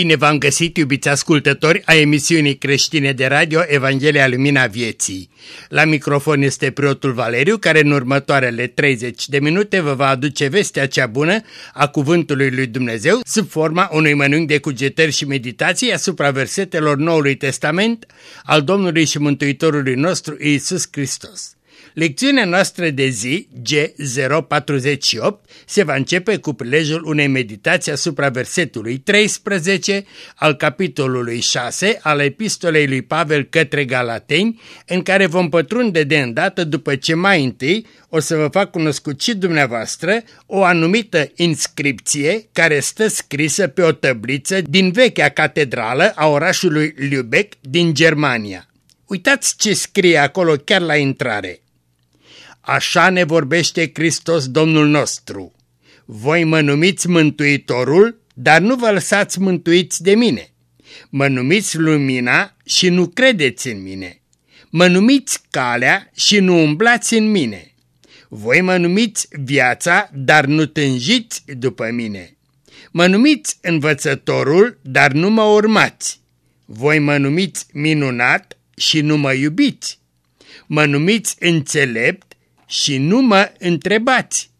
Bine v-am găsit, iubiți ascultători, a emisiunii creștine de radio Evanghelia Lumina Vieții. La microfon este preotul Valeriu, care în următoarele 30 de minute vă va aduce vestea cea bună a Cuvântului lui Dumnezeu sub forma unui mănânc de cugetări și meditații asupra versetelor Noului Testament al Domnului și Mântuitorului nostru Iisus Hristos. Lecțiunea noastră de zi, G048, se va începe cu prilejul unei meditații asupra versetului 13 al capitolului 6 al epistolei lui Pavel către Galateni, în care vom pătrunde de îndată după ce mai întâi o să vă fac cunoscut și dumneavoastră o anumită inscripție care stă scrisă pe o tăbliță din vechea catedrală a orașului Lübeck din Germania. Uitați ce scrie acolo chiar la intrare. Așa ne vorbește Hristos Domnul nostru. Voi mă numiți mântuitorul, dar nu vă lăsați mântuiți de mine. Mă numiți lumina și nu credeți în mine. Mă numiți calea și nu umblați în mine. Voi mă numiți viața, dar nu tânjiți după mine. Mă numiți învățătorul, dar nu mă urmați. Voi mă numiți minunat și nu mă iubiți. Mă numiți înțelept și nu mă întrebați.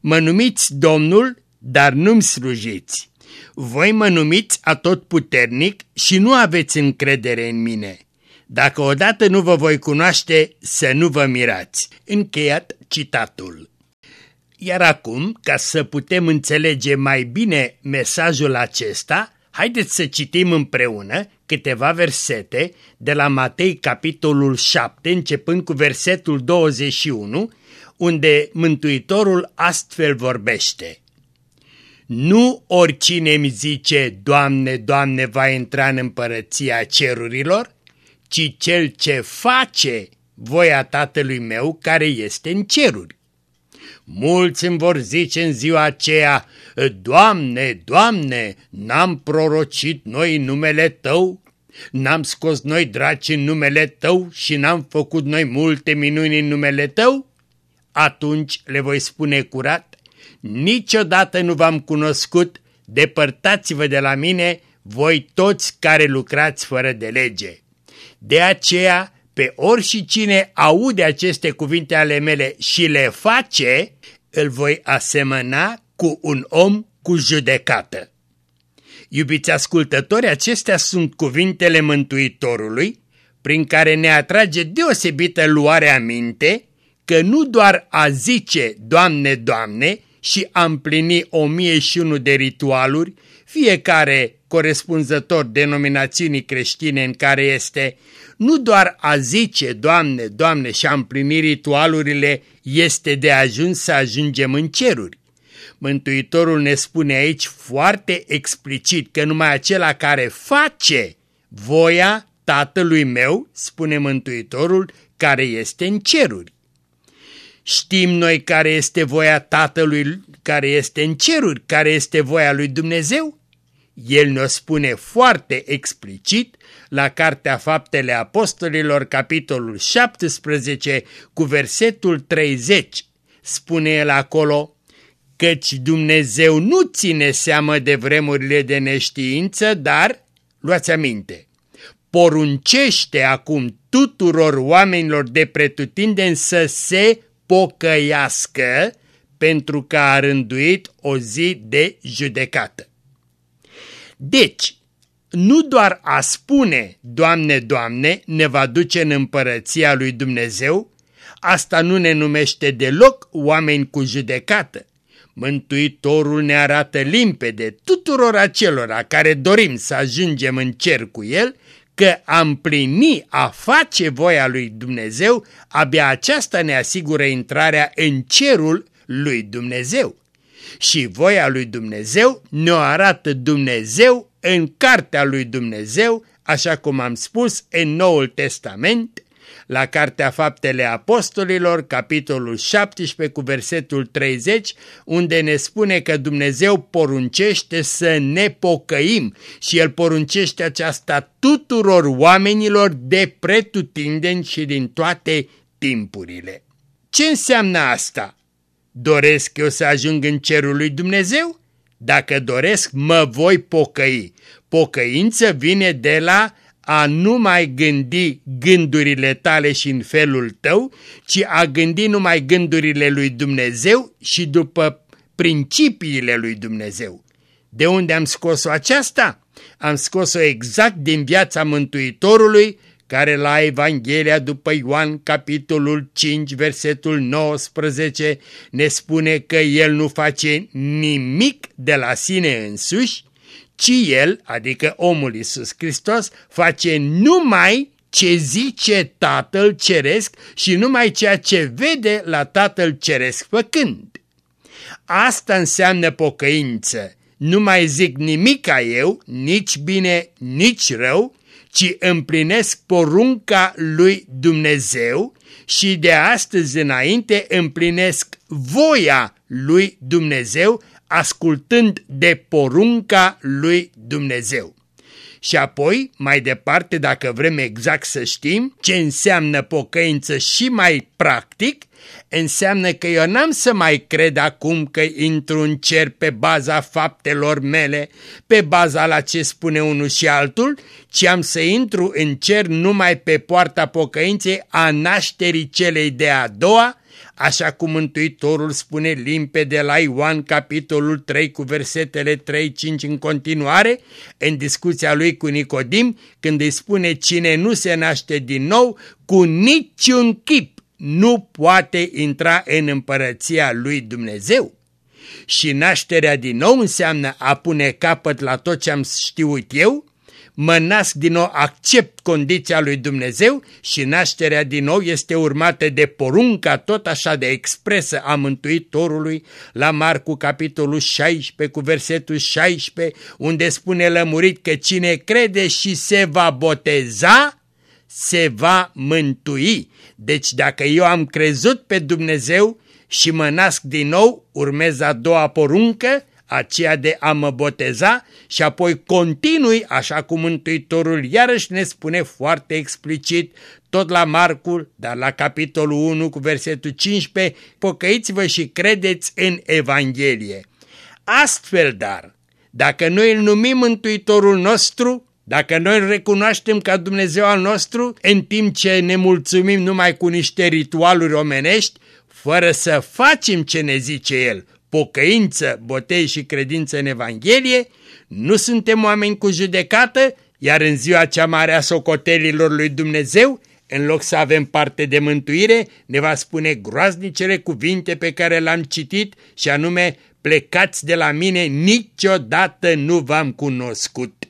Mă numiți Domnul, dar nu-mi slujiți. Voi mă numiți atotputernic și nu aveți încredere în mine. Dacă odată nu vă voi cunoaște, să nu vă mirați. Încheiat citatul. Iar acum, ca să putem înțelege mai bine mesajul acesta, haideți să citim împreună câteva versete de la Matei capitolul 7, începând cu versetul 21, unde Mântuitorul astfel vorbește. Nu oricine îmi zice, Doamne, Doamne, va intra în împărăția cerurilor, ci cel ce face voia Tatălui meu care este în ceruri. Mulți îmi vor zice în ziua aceea, Doamne, Doamne, n-am prorocit noi numele Tău? N-am scos noi draci în numele Tău și n-am făcut noi multe minuni în numele Tău? Atunci le voi spune curat, niciodată nu v-am cunoscut, depărtați-vă de la mine, voi toți care lucrați fără de lege. De aceea, pe orice cine aude aceste cuvinte ale mele și le face, îl voi asemăna cu un om cu judecată. Iubiți ascultători, acestea sunt cuvintele Mântuitorului, prin care ne atrage deosebită luare aminte că nu doar a zice Doamne, Doamne și a împlini o mie și unu de ritualuri, fiecare corespunzător denominațiunii creștine în care este, nu doar a zice Doamne, Doamne și a împlini ritualurile este de ajuns să ajungem în ceruri. Mântuitorul ne spune aici foarte explicit că numai acela care face voia Tatălui meu, spune Mântuitorul, care este în ceruri. Știm noi care este voia Tatălui care este în ceruri, care este voia lui Dumnezeu? El ne spune foarte explicit la Cartea Faptele Apostolilor, capitolul 17, cu versetul 30. Spune el acolo, căci Dumnezeu nu ține seamă de vremurile de neștiință, dar, luați aminte, poruncește acum tuturor oamenilor de pretutindeni să se pocăiască pentru că a rânduit o zi de judecată. Deci, nu doar a spune, Doamne, Doamne, ne va duce în împărăția lui Dumnezeu, asta nu ne numește deloc oameni cu judecată. Mântuitorul ne arată limpede tuturor acelora care dorim să ajungem în cer cu El că a împlini, a face voia lui Dumnezeu, abia aceasta ne asigură intrarea în cerul lui Dumnezeu. Și voia lui Dumnezeu ne-o arată Dumnezeu în cartea lui Dumnezeu, așa cum am spus în Noul Testament, la Cartea Faptele Apostolilor, capitolul 17 cu versetul 30, unde ne spune că Dumnezeu poruncește să ne pocăim și El poruncește aceasta tuturor oamenilor de pretutindeni și din toate timpurile. Ce înseamnă asta? Doresc eu să ajung în cerul lui Dumnezeu? Dacă doresc, mă voi pocăi. Pocăință vine de la a nu mai gândi gândurile tale și în felul tău, ci a gândi numai gândurile lui Dumnezeu și după principiile lui Dumnezeu. De unde am scos-o aceasta? Am scos-o exact din viața Mântuitorului, care la Evanghelia după Ioan, capitolul 5, versetul 19, ne spune că el nu face nimic de la sine însuși, ci el, adică omul Iisus Hristos, face numai ce zice Tatăl Ceresc și numai ceea ce vede la Tatăl Ceresc făcând. Asta înseamnă pocăință. Nu mai zic nimic ca eu, nici bine, nici rău, ci împlinesc porunca lui Dumnezeu și de astăzi înainte împlinesc voia lui Dumnezeu ascultând de porunca lui Dumnezeu. Și apoi, mai departe, dacă vrem exact să știm ce înseamnă pocăință și mai practic, înseamnă că eu n-am să mai cred acum că intru în cer pe baza faptelor mele, pe baza la ce spune unul și altul, ci am să intru în cer numai pe poarta pocăinței a nașterii celei de a doua, așa cum Mântuitorul spune limpede la Ioan capitolul 3 cu versetele 3-5 în continuare, în discuția lui cu Nicodim, când îi spune cine nu se naște din nou, cu niciun chip nu poate intra în împărăția lui Dumnezeu. Și nașterea din nou înseamnă a pune capăt la tot ce am știut eu, mă nasc din nou, accept condiția lui Dumnezeu și nașterea din nou este urmată de porunca tot așa de expresă a Mântuitorului la Marcu capitolul 16 cu versetul 16 unde spune lămurit că cine crede și se va boteza se va mântui. Deci dacă eu am crezut pe Dumnezeu și mă nasc din nou, urmez a doua poruncă, aceea de a mă boteza și apoi continui, așa cum Mântuitorul iarăși ne spune foarte explicit, tot la Marcul, dar la capitolul 1 cu versetul 15, pocăiți-vă și credeți în Evanghelie. Astfel, dar, dacă noi îl numim Mântuitorul nostru, dacă noi îl recunoaștem ca Dumnezeu al nostru, în timp ce ne mulțumim numai cu niște ritualuri omenești, fără să facem ce ne zice El, pocăință, botei și credință în Evanghelie, nu suntem oameni cu judecată, iar în ziua cea mare a socotelilor lui Dumnezeu, în loc să avem parte de mântuire, ne va spune groaznicele cuvinte pe care le-am citit și anume, plecați de la mine, niciodată nu v-am cunoscut.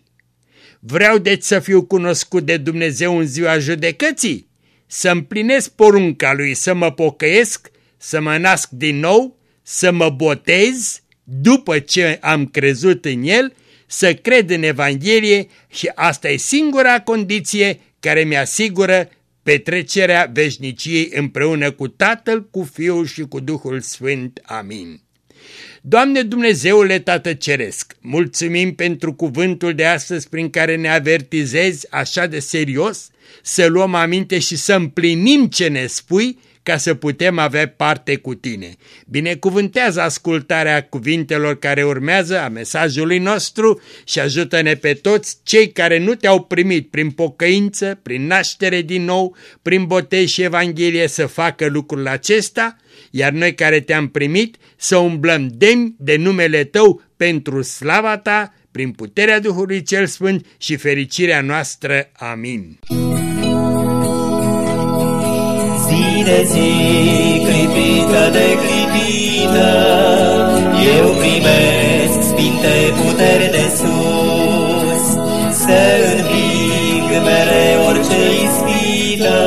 Vreau deci să fiu cunoscut de Dumnezeu în ziua judecății, să împlinesc porunca lui, să mă pocăiesc, să mă nasc din nou, să mă botez după ce am crezut în el, să cred în Evanghelie și asta e singura condiție care mi-asigură petrecerea veșniciei împreună cu Tatăl, cu Fiul și cu Duhul Sfânt. Amin. Doamne Dumnezeule Tată Ceresc, mulțumim pentru cuvântul de astăzi prin care ne avertizezi așa de serios să luăm aminte și să împlinim ce ne spui ca să putem avea parte cu tine. Binecuvântează ascultarea cuvintelor care urmează a mesajului nostru și ajută-ne pe toți cei care nu te-au primit prin pocăință, prin naștere din nou, prin botez și Evanghelie să facă lucrul acesta, iar noi care te-am primit să umblăm demni de numele Tău pentru slava Ta, prin puterea Duhului Cel Sfânt și fericirea noastră. Amin. Zi de zi, clipită de clipită, eu primesc sfinte puteri de sus, să înving mereu orice ispită,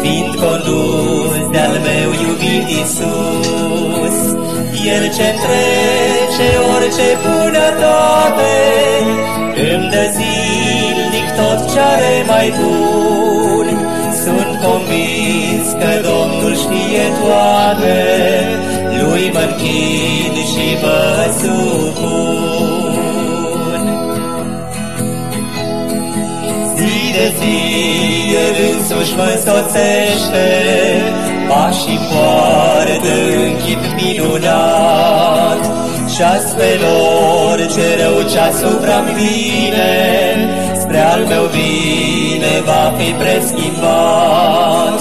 fiind condus de-al meu iubit Iisus. El ce trece orice bunătate, îmi dă zilnic tot ce are mai bun, sunt convins că Domnul știe toate, Lui mă închin și mă supun. Zi de zi El însuși mă însoțește, Pașii poartă în chip minunat, Și astelor ce rău ce asupra-mi vine, Prea-al meu bine va fi preschimbat.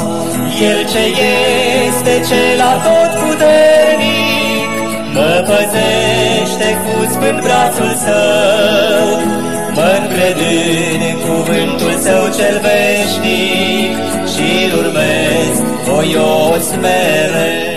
El ce este cel tot puternic, mă păzește cu sfânt brațul său, mă încred în cuvântul său cel veșnic și urmez voios mereu.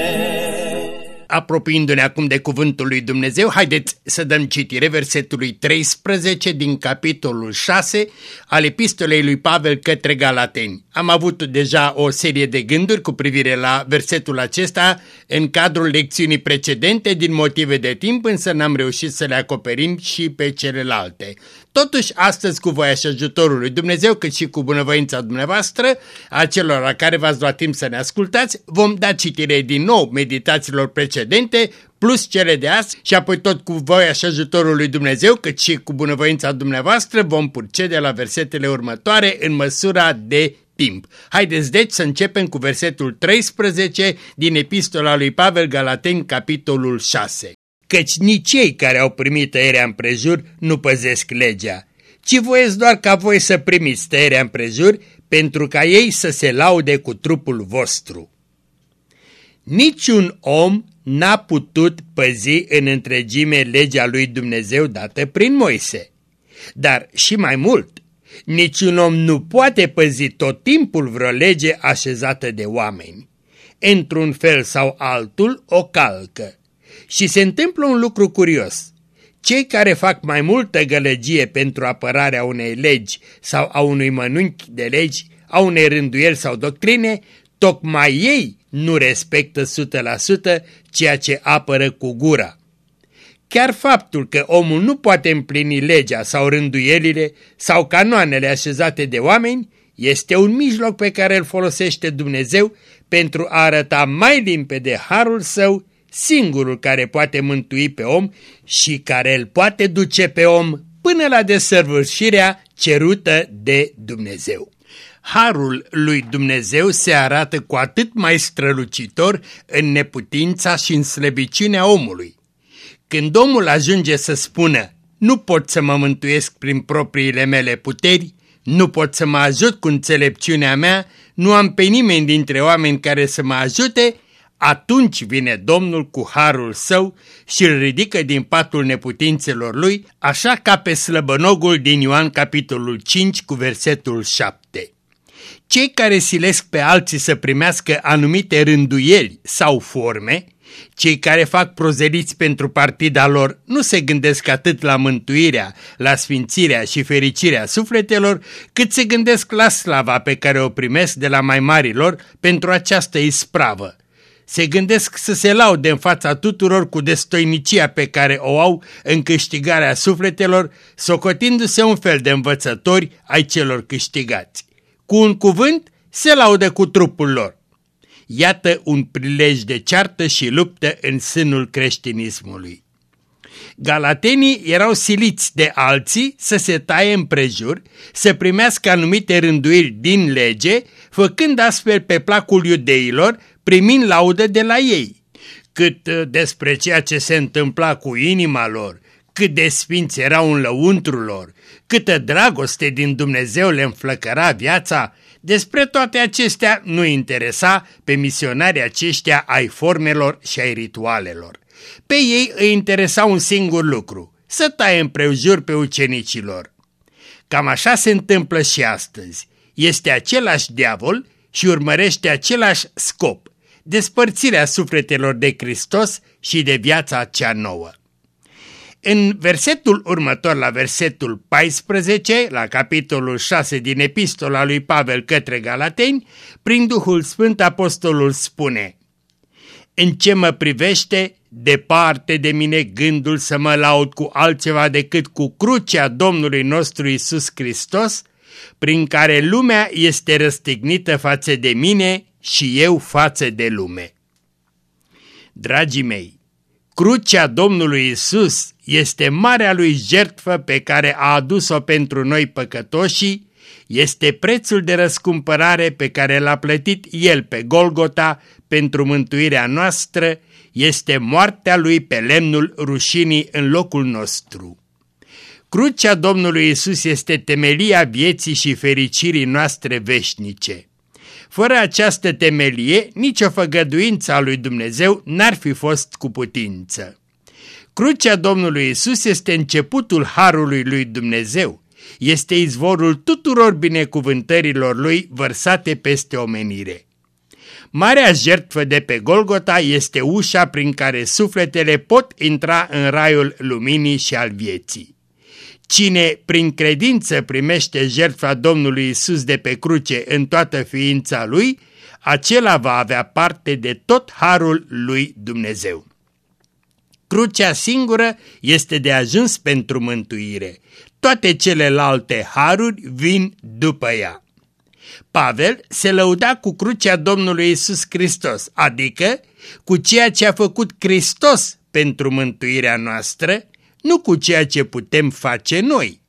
Apropiindu-ne acum de cuvântul lui Dumnezeu, haideți să dăm citire versetului 13 din capitolul 6 al epistolei lui Pavel către Galateni. Am avut deja o serie de gânduri cu privire la versetul acesta în cadrul lecțiunii precedente, din motive de timp, însă n-am reușit să le acoperim și pe celelalte. Totuși, astăzi, cu voia și ajutorul lui Dumnezeu, cât și cu bunăvoința dumneavoastră, a celor la care v-ați luat timp să ne ascultați, vom da citire din nou meditațiilor precedente, plus cele de azi și apoi tot cu voia și ajutorul lui Dumnezeu, cât și cu bunăvoința dumneavoastră, vom procede la versetele următoare în măsura de timp. Haideți deci să începem cu versetul 13 din epistola lui Pavel Galateni, capitolul 6 căci nici cei care au primit tăierea împrejur nu păzesc legea, ci voiesc doar ca voi să primiți tăierea împrejur pentru ca ei să se laude cu trupul vostru. Niciun om n-a putut păzi în întregime legea lui Dumnezeu dată prin Moise. Dar și mai mult, niciun om nu poate păzi tot timpul vreo lege așezată de oameni. Într-un fel sau altul o calcă și se întâmplă un lucru curios. Cei care fac mai multă gălăgie pentru apărarea unei legi sau a unui mănunchi de legi, a unei rânduieli sau doctrine, tocmai ei nu respectă 100% ceea ce apără cu gura. Chiar faptul că omul nu poate împlini legea sau rânduielile sau canoanele așezate de oameni este un mijloc pe care îl folosește Dumnezeu pentru a arăta mai limpede harul său singurul care poate mântui pe om și care îl poate duce pe om până la desăvârșirea cerută de Dumnezeu. Harul lui Dumnezeu se arată cu atât mai strălucitor în neputința și în slăbiciunea omului. Când omul ajunge să spună, nu pot să mă mântuiesc prin propriile mele puteri, nu pot să mă ajut cu înțelepciunea mea, nu am pe nimeni dintre oameni care să mă ajute, atunci vine Domnul cu harul său și îl ridică din patul neputințelor lui, așa ca pe slăbănogul din Ioan capitolul 5 cu versetul 7. Cei care silesc pe alții să primească anumite rânduieli sau forme, cei care fac prozeliți pentru partida lor nu se gândesc atât la mântuirea, la sfințirea și fericirea sufletelor, cât se gândesc la slava pe care o primesc de la mai marilor pentru această ispravă se gândesc să se laude în fața tuturor cu destoinicia pe care o au în câștigarea sufletelor, socotindu-se un fel de învățători ai celor câștigați. Cu un cuvânt, se laudă cu trupul lor. Iată un prilej de ceartă și luptă în sânul creștinismului. Galatenii erau siliți de alții să se taie împrejur, să primească anumite rânduiri din lege, făcând astfel pe placul iudeilor primind laudă de la ei. Cât uh, despre ceea ce se întâmpla cu inima lor, cât de sfinți erau în lăuntru lor, câtă dragoste din Dumnezeu le înflăcăra viața, despre toate acestea nu interesa pe misionarii aceștia ai formelor și ai ritualelor. Pe ei îi interesa un singur lucru, să taie împrejur pe ucenicilor. Cam așa se întâmplă și astăzi. Este același diavol și urmărește același scop, despărțirea sufletelor de Hristos și de viața cea nouă. În versetul următor, la versetul 14, la capitolul 6 din epistola lui Pavel către Galateni, prin Duhul Sfânt Apostolul spune În ce mă privește, departe de mine gândul să mă laud cu altceva decât cu crucea Domnului nostru Isus Hristos, prin care lumea este răstignită față de mine și eu față de lume. Dragii mei, crucea Domnului Isus este marea lui jertfă pe care a adus-o pentru noi păcătoșii, este prețul de răscumpărare pe care l-a plătit El pe Golgota pentru mântuirea noastră, este moartea Lui pe lemnul rușinii în locul nostru. Crucea Domnului Isus este temelia vieții și fericirii noastre veșnice. Fără această temelie, nicio făgăduință a lui Dumnezeu n-ar fi fost cu putință. Crucea Domnului Isus este începutul harului lui Dumnezeu. Este izvorul tuturor binecuvântărilor lui vărsate peste omenire. Marea jertfă de pe Golgota este ușa prin care sufletele pot intra în raiul luminii și al vieții. Cine prin credință primește jertfa Domnului Isus de pe cruce în toată ființa lui, acela va avea parte de tot harul lui Dumnezeu. Crucea singură este de ajuns pentru mântuire. Toate celelalte haruri vin după ea. Pavel se lăuda cu crucea Domnului Isus Hristos, adică cu ceea ce a făcut Hristos pentru mântuirea noastră, nu cu ceea ce putem face noi.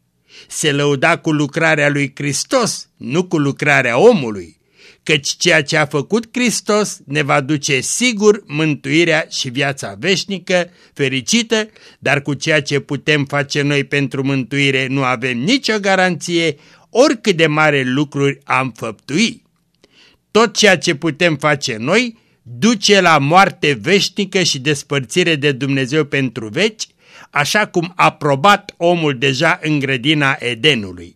Se lăuda cu lucrarea lui Hristos, nu cu lucrarea omului, căci ceea ce a făcut Hristos ne va duce sigur mântuirea și viața veșnică, fericită, dar cu ceea ce putem face noi pentru mântuire nu avem nicio garanție, oricât de mare lucruri am făptui. Tot ceea ce putem face noi duce la moarte veșnică și despărțire de Dumnezeu pentru veci, așa cum a probat omul deja în grădina Edenului.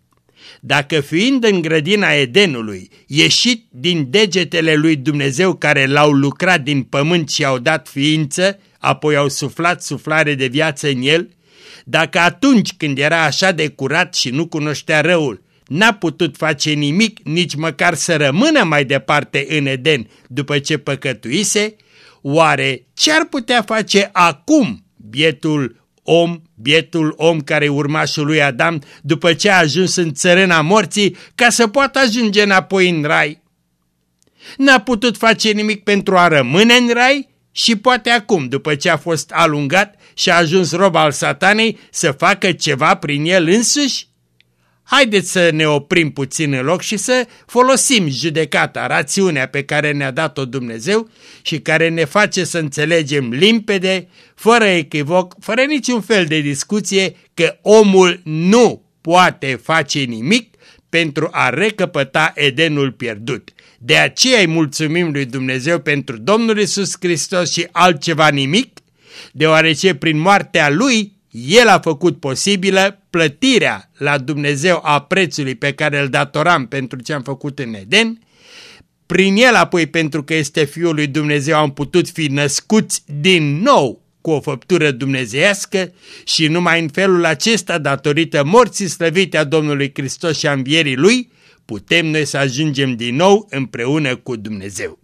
Dacă fiind în grădina Edenului, ieșit din degetele lui Dumnezeu care l-au lucrat din pământ și au dat ființă, apoi au suflat suflare de viață în el, dacă atunci când era așa de curat și nu cunoștea răul, n-a putut face nimic, nici măcar să rămână mai departe în Eden după ce păcătuise, oare ce ar putea face acum bietul om, bietul om care urmașul lui Adam, după ce a ajuns în țărâna morții, ca să poată ajunge înapoi în rai? N-a putut face nimic pentru a rămâne în rai și poate acum, după ce a fost alungat și a ajuns rob al satanei, să facă ceva prin el însuși? Haideți să ne oprim puțin în loc și să folosim judecata, rațiunea pe care ne-a dat-o Dumnezeu și care ne face să înțelegem limpede, fără echivoc, fără niciun fel de discuție, că omul nu poate face nimic pentru a recăpăta Edenul pierdut. De aceea îi mulțumim lui Dumnezeu pentru Domnul Isus Hristos și altceva nimic, deoarece prin moartea Lui el a făcut posibilă plătirea la Dumnezeu a prețului pe care îl datoram pentru ce am făcut în Eden. Prin el apoi, pentru că este Fiul lui Dumnezeu, am putut fi născuți din nou cu o făptură dumnezeiască și numai în felul acesta, datorită morții slăvite a Domnului Hristos și a învierii Lui, putem noi să ajungem din nou împreună cu Dumnezeu.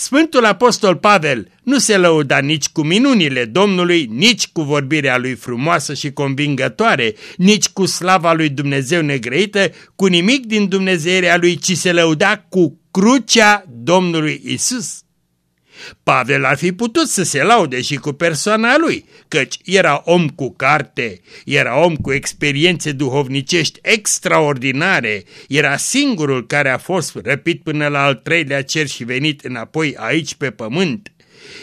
Sfântul Apostol Pavel nu se lăuda nici cu minunile Domnului, nici cu vorbirea lui frumoasă și convingătoare, nici cu slava lui Dumnezeu negrăită, cu nimic din Dumnezeirea lui, ci se lăuda cu crucea Domnului Isus. Pavel ar fi putut să se laude și cu persoana lui, căci era om cu carte, era om cu experiențe duhovnicești extraordinare, era singurul care a fost răpit până la al treilea cer și venit înapoi aici pe pământ.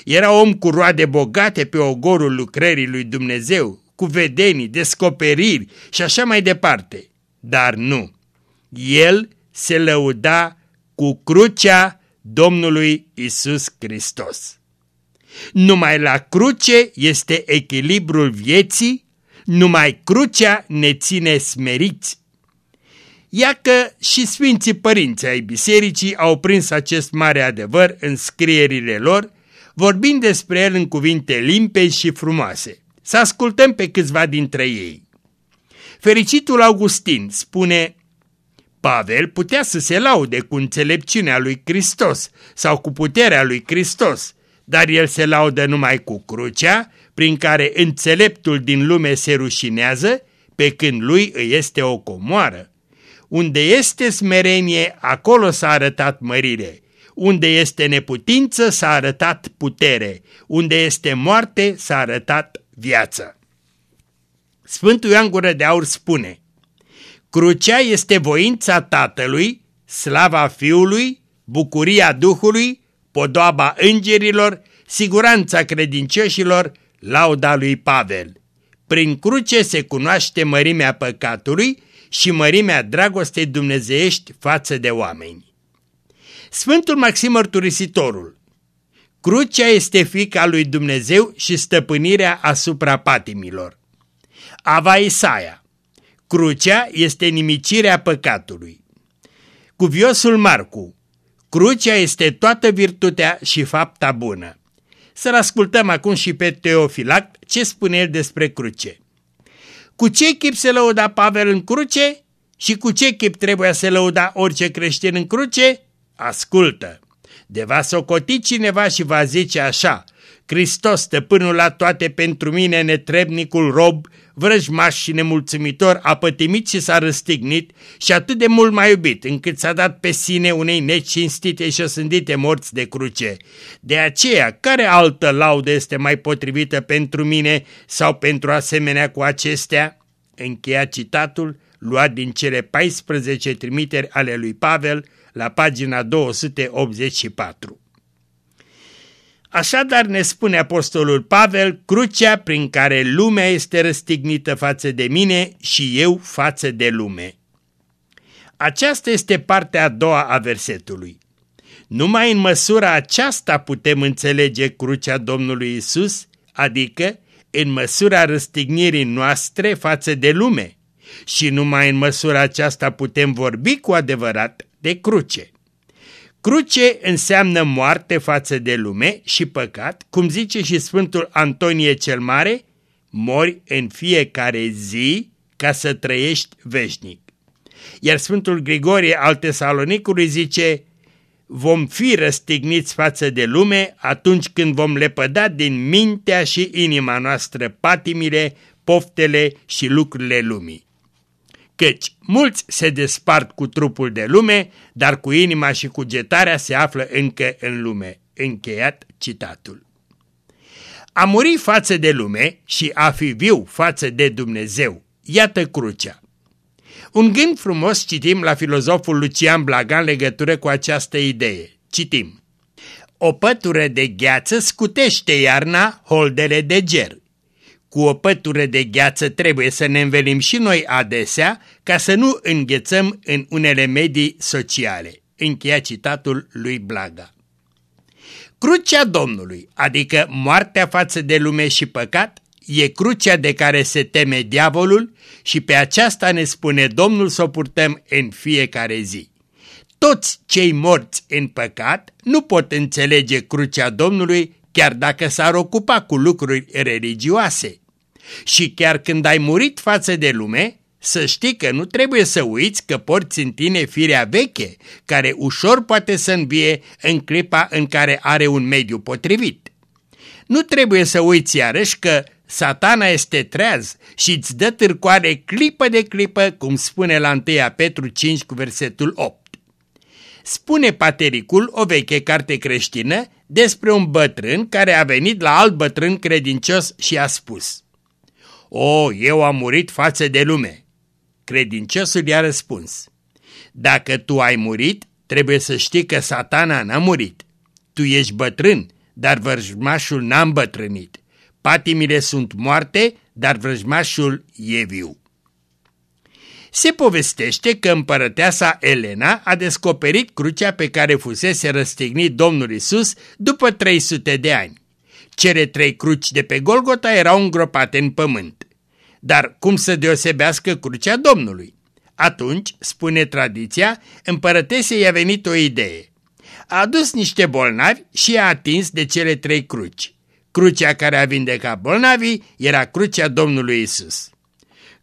Era om cu roade bogate pe ogorul lucrării lui Dumnezeu, cu vedenii, descoperiri și așa mai departe. Dar nu, el se lăuda cu crucea Domnului Isus Hristos. Numai la cruce este echilibrul vieții, numai crucea ne ține smeriți. Ia că și Sfinții Părinți ai Bisericii au prins acest mare adevăr în scrierile lor, vorbind despre el în cuvinte limpezi și frumoase. Să ascultăm pe câțiva dintre ei. Fericitul Augustin spune Pavel putea să se laude cu înțelepciunea lui Hristos sau cu puterea lui Hristos, dar el se laudă numai cu crucea, prin care înțeleptul din lume se rușinează, pe când lui îi este o comoară. Unde este smerenie, acolo s-a arătat mărire. Unde este neputință, s-a arătat putere. Unde este moarte, s-a arătat viață. Sfântul Ioan Gură de Aur spune – Crucea este voința Tatălui, slava Fiului, bucuria Duhului, podoaba îngerilor, siguranța credincioșilor, lauda lui Pavel. Prin cruce se cunoaște mărimea păcatului și mărimea dragostei dumnezeiești față de oameni. Sfântul Maxim Mărturisitorul Crucea este fica lui Dumnezeu și stăpânirea asupra patimilor. Ava Isaia Crucea este nimicirea păcatului. Cuviosul Marcu Crucea este toată virtutea și fapta bună. Să-l ascultăm acum și pe Teofilact ce spune el despre cruce. Cu ce chip se lăuda Pavel în cruce și cu ce chip trebuia să lăuda orice creștin în cruce? Ascultă! De va socoti cineva și va zice așa, Hristos, stăpânul la toate pentru mine, netrebnicul rob, vrăjmaș și nemulțumitor, a pătimit și s-a răstignit și atât de mult mai iubit, încât s-a dat pe sine unei necinstite și osândite morți de cruce. De aceea, care altă laudă este mai potrivită pentru mine sau pentru asemenea cu acestea? Încheia citatul, luat din cele 14 trimiteri ale lui Pavel, la pagina 284. Așadar ne spune apostolul Pavel, crucea prin care lumea este răstignită față de mine și eu față de lume. Aceasta este partea a doua a versetului. Numai în măsura aceasta putem înțelege crucea Domnului Isus, adică în măsura răstignirii noastre față de lume. Și numai în măsura aceasta putem vorbi cu adevărat de cruce. Cruce înseamnă moarte față de lume și păcat, cum zice și Sfântul Antonie cel Mare, mori în fiecare zi ca să trăiești veșnic. Iar Sfântul Grigorie al Tesalonicului zice, vom fi răstigniți față de lume atunci când vom lepăda din mintea și inima noastră patimile, poftele și lucrurile lumii căci mulți se despart cu trupul de lume, dar cu inima și cugetarea se află încă în lume. Încheiat citatul. A muri față de lume și a fi viu față de Dumnezeu, iată crucea. Un gând frumos citim la filozoful Lucian Blaga în legătură cu această idee. Citim. O pătură de gheață scutește iarna holdele de ger cu o pătură de gheață trebuie să ne învelim și noi adesea ca să nu înghețăm în unele medii sociale. Încheia citatul lui Blaga. Crucea Domnului, adică moartea față de lume și păcat, e crucea de care se teme diavolul și pe aceasta ne spune Domnul să o purtăm în fiecare zi. Toți cei morți în păcat nu pot înțelege crucea Domnului chiar dacă s-ar ocupa cu lucruri religioase. Și chiar când ai murit față de lume, să știi că nu trebuie să uiți că porți în tine firea veche, care ușor poate să învie în clipa în care are un mediu potrivit. Nu trebuie să uiți iarăși că satana este treaz și îți dă târcoare clipă de clipă, cum spune la 1 Petru 5 cu versetul 8. Spune Patericul, o veche carte creștină, despre un bătrân care a venit la alt bătrân credincios și a spus O, eu am murit față de lume. Credinciosul i-a răspuns Dacă tu ai murit, trebuie să știi că satana n-a murit. Tu ești bătrân, dar vrăjmașul n-a îmbătrânit. Patimile sunt moarte, dar vrăjmașul e viu. Se povestește că împărăteasa Elena a descoperit crucea pe care fusese răstignit Domnul Isus după 300 de ani. Cele trei cruci de pe Golgota erau îngropate în pământ. Dar cum să deosebească crucea Domnului? Atunci, spune tradiția, împărătesei i-a venit o idee. A adus niște bolnavi și a atins de cele trei cruci. Crucea care a vindecat bolnavii era crucea Domnului Isus.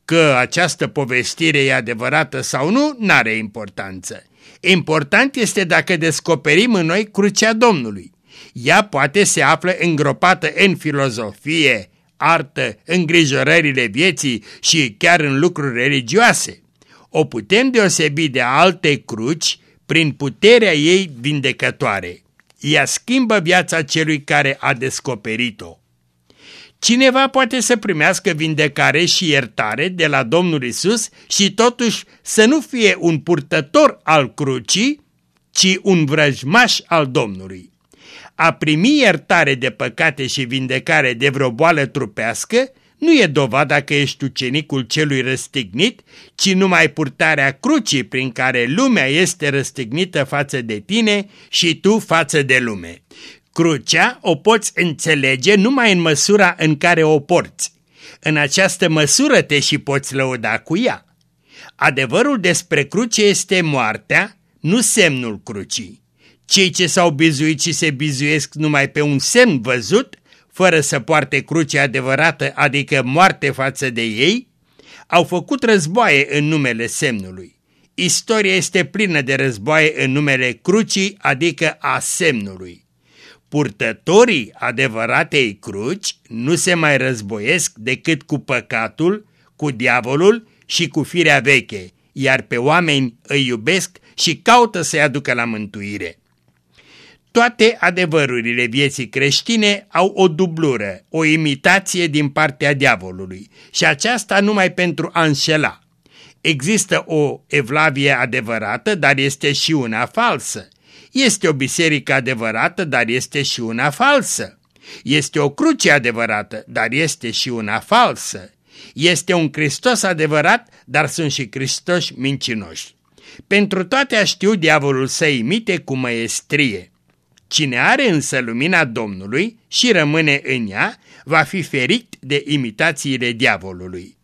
Că această povestire e adevărată sau nu, n-are importanță. Important este dacă descoperim în noi crucea Domnului. Ea poate se află îngropată în filozofie, artă, îngrijorările vieții și chiar în lucruri religioase. O putem deosebi de alte cruci prin puterea ei vindecătoare. Ea schimbă viața celui care a descoperit-o. Cineva poate să primească vindecare și iertare de la Domnul Isus și totuși să nu fie un purtător al crucii, ci un vrăjmaș al Domnului. A primi iertare de păcate și vindecare de vreo boală trupească nu e dovada că ești ucenicul celui răstignit, ci numai purtarea crucii prin care lumea este răstignită față de tine și tu față de lume. Crucea o poți înțelege numai în măsura în care o porți. În această măsură te și poți lăuda cu ea. Adevărul despre cruce este moartea, nu semnul crucii. Cei ce s-au bizuit și se bizuiesc numai pe un semn văzut, fără să poarte cruce adevărată, adică moarte față de ei, au făcut războaie în numele semnului. Istoria este plină de războaie în numele crucii, adică a semnului. Purtătorii adevăratei cruci nu se mai războiesc decât cu păcatul, cu diavolul și cu firea veche, iar pe oameni îi iubesc și caută să-i aducă la mântuire. Toate adevărurile vieții creștine au o dublură, o imitație din partea diavolului și aceasta numai pentru a înșela. Există o evlavie adevărată, dar este și una falsă. Este o biserică adevărată, dar este și una falsă. Este o cruce adevărată, dar este și una falsă. Este un Hristos adevărat, dar sunt și Hristoși mincinoși. Pentru toate știu diavolul să imite cu măestrie. Cine are însă lumina Domnului și rămâne în ea, va fi ferit de imitațiile diavolului.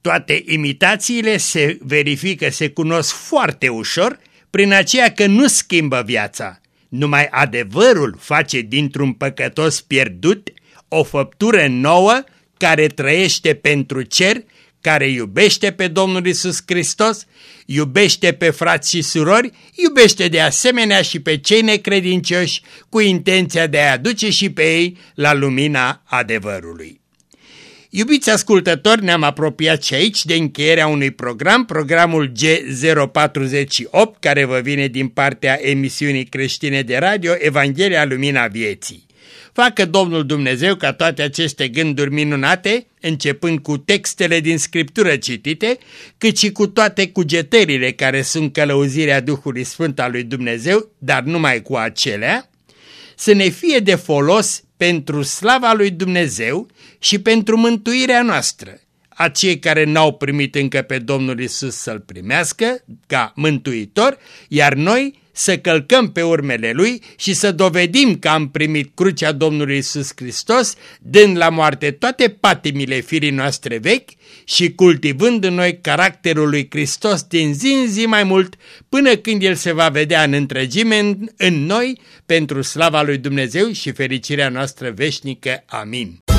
Toate imitațiile se verifică, se cunosc foarte ușor, prin aceea că nu schimbă viața. Numai adevărul face dintr-un păcătos pierdut o făptură nouă care trăiește pentru cer care iubește pe Domnul Isus Hristos, iubește pe frați și surori, iubește de asemenea și pe cei necredincioși cu intenția de a aduce și pe ei la lumina adevărului. Iubiți ascultători, ne-am apropiat și aici de încheierea unui program, programul G048, care vă vine din partea emisiunii creștine de radio Evanghelia Lumina Vieții. Facă Domnul Dumnezeu ca toate aceste gânduri minunate, începând cu textele din Scriptură citite, cât și cu toate cugetările care sunt călăuzirea Duhului Sfânt al lui Dumnezeu, dar numai cu acelea, să ne fie de folos pentru slava lui Dumnezeu și pentru mântuirea noastră, a cei care n-au primit încă pe Domnul Isus să-L primească ca mântuitor, iar noi să călcăm pe urmele Lui și să dovedim că am primit crucea Domnului Isus Hristos, dând la moarte toate patimile firii noastre vechi și cultivând în noi caracterul lui Hristos din zi în zi mai mult, până când El se va vedea în întregime în, în noi pentru slava lui Dumnezeu și fericirea noastră veșnică. Amin.